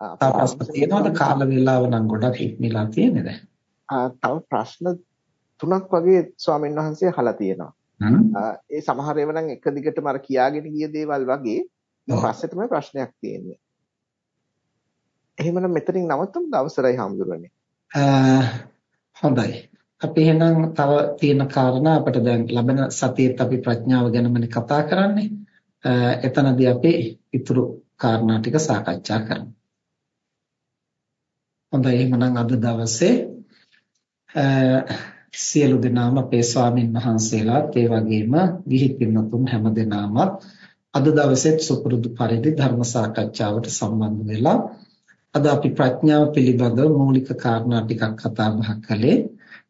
තව ප්‍රශ්න තියෙනවද කාල වේලාව නම් ගොඩක් ඉක්මලා තියෙන්නේ දැන්. තව ප්‍රශ්න තුනක් වගේ ස්වාමීන් වහන්සේ අහලා තියෙනවා. ඒ සමහර ඒවා නම් එක දිගටම අර කියාගෙන ගිය දේවල් වගේ පස්සේ තමයි ප්‍රශ්නයක් තියෙන්නේ. එහෙමනම් මෙතනින් නවත්තමුද අවසරයි හාමුදුරනේ. හොඳයි. අපි එහෙනම් තව තියෙන කාරණා අපිට දැන් ලබන සතියේත් අපි ප්‍රඥාව ගැනමනේ කතා කරන්නේ. එතනදී අපි ඊතුරු කාරණා ටික සාකච්ඡා කරමු. හොඳයි එහෙනම් අද දවසේ සියලු දෙනාම අපේ ස්වාමින් වහන්සේලාත් ඒ වගේම ගිහි පින්වතුන් හැම දෙනාමත් අද දවසේත් සුපුරුදු පරිදි ධර්ම සාකච්ඡාවට සම්බන්ධ වෙලා අද අපි ප්‍රඥාව පිළිබඳව මූලික කාරණා ටිකක් කතා බහ කළේ.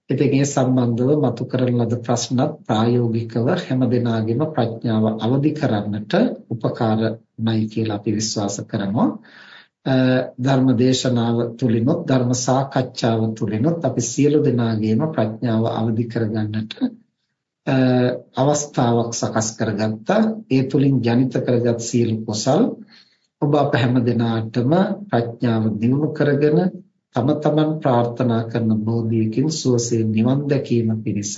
ඉතින් ඒ සම්බන්ධව මතු කරන ලද ප්‍රශ්නත් ප්‍රායෝගිකව හැම දිනාගෙම ප්‍රඥාව අවදි කරන්නට උපකාරණයි කියලා අපි විශ්වාස කරනවා. ධර්ම දේශනාව තුලිනුත් ධර්ම සාකච්ඡාව තුලිනුත් අපි සියලු දෙනාගේම ප්‍රඥාව අවදි කරගන්නට අවස්ථාවක් සකස් කරගත්තා. ඒ තුලින් ජනිත කරගත් සියලු කුසල් ඔබ අප හැම දිනාටම ප්‍රඥාව දියුණු කරගෙන තම තමන් ප්‍රාර්ථනා කරන බෝධියකින් සුවසේ නිවන් දැකීම පිණිස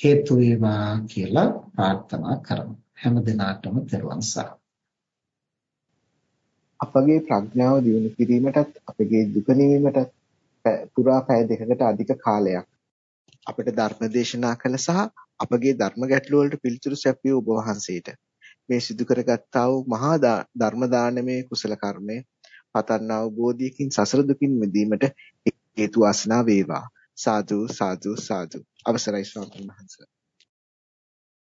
හේතු වේවා කියලා ප්‍රාර්ථනා කරමු. හැම දිනාටම තෙරුවන් සරණයි. අපගේ ප්‍රඥාව දියුණු කිරීමටත් අපගේ දුක නිවීමටත් පුරා පැය දෙකකට අධික කාලයක් අපට ධර්ම දේශනා කළ සහ අපගේ ධර්ම ගැටළු වලට පිළිතුරු සැපයූ ඔබ වහන්සේට. මේ සිදු කරගත්තා වූ මහා ධර්ම දානමේ කුසල කර්මය පතන්නා වූ බෝධියකින් සසර දුකින් මිදීමට හේතු වාසනා වේවා. සාදු සාදු සාදු. අවසරයි ස්වාමීන් වහන්සේ.